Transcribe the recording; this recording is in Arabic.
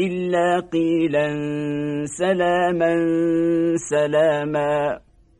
إلا قيلا سلاما سلاما.